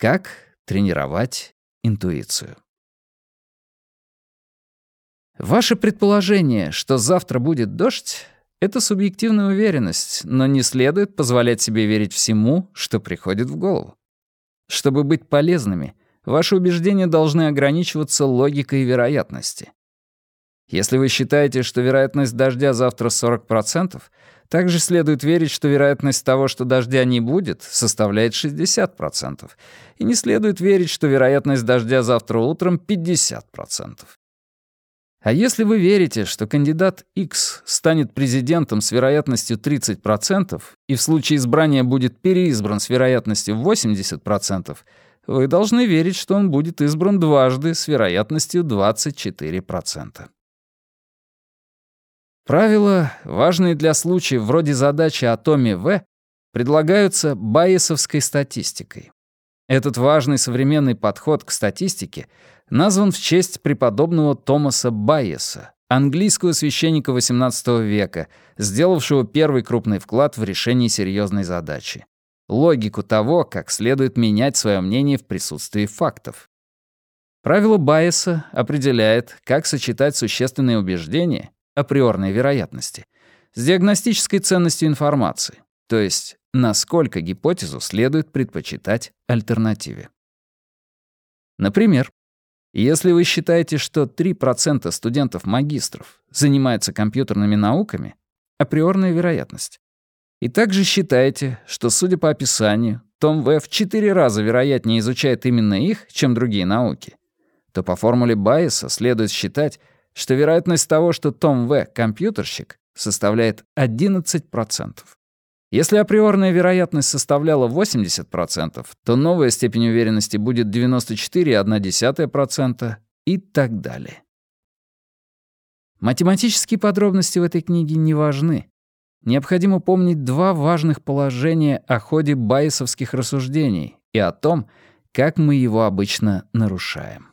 Как тренировать интуицию? Ваше предположение, что завтра будет дождь, это субъективная уверенность, но не следует позволять себе верить всему, что приходит в голову. Чтобы быть полезными, ваши убеждения должны ограничиваться логикой вероятности. Если вы считаете, что вероятность дождя завтра 40%, также следует верить, что вероятность того, что дождя не будет, составляет 60%. И не следует верить, что вероятность дождя завтра утром 50%. А если вы верите, что кандидат X станет президентом с вероятностью 30% и в случае избрания будет переизбран с вероятностью 80%, вы должны верить, что он будет избран дважды с вероятностью 24%. Правила, важные для случаев вроде задачи о томе В, предлагаются байесовской статистикой. Этот важный современный подход к статистике назван в честь преподобного Томаса Байеса, английского священника XVIII века, сделавшего первый крупный вклад в решение серьезной задачи — логику того, как следует менять свое мнение в присутствии фактов. Правило Байеса определяет, как сочетать существенные убеждения априорной вероятности с диагностической ценностью информации, то есть насколько гипотезу следует предпочитать альтернативе. Например, если вы считаете, что 3% студентов-магистров занимаются компьютерными науками, априорная вероятность, и также считаете, что, судя по описанию, Том В в 4 раза вероятнее изучает именно их, чем другие науки, то по формуле Байеса следует считать, что вероятность того, что Том В. — компьютерщик, составляет 11%. Если априорная вероятность составляла 80%, то новая степень уверенности будет 94,1% и так далее. Математические подробности в этой книге не важны. Необходимо помнить два важных положения о ходе байесовских рассуждений и о том, как мы его обычно нарушаем.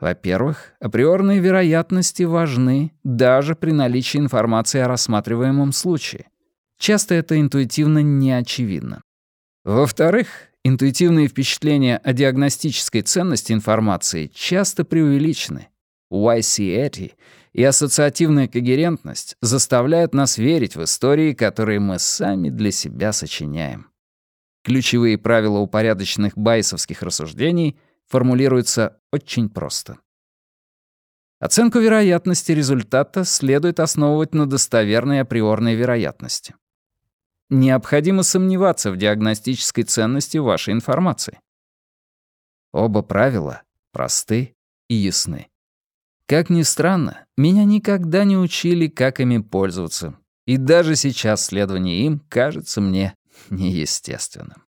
Во-первых, априорные вероятности важны даже при наличии информации о рассматриваемом случае. Часто это интуитивно не очевидно. Во-вторых, интуитивные впечатления о диагностической ценности информации часто преувеличены. YCETI и ассоциативная когерентность заставляют нас верить в истории, которые мы сами для себя сочиняем. Ключевые правила упорядоченных байсовских рассуждений — формулируется очень просто. Оценку вероятности результата следует основывать на достоверной априорной вероятности. Необходимо сомневаться в диагностической ценности вашей информации. Оба правила просты и ясны. Как ни странно, меня никогда не учили, как ими пользоваться, и даже сейчас следование им кажется мне неестественным.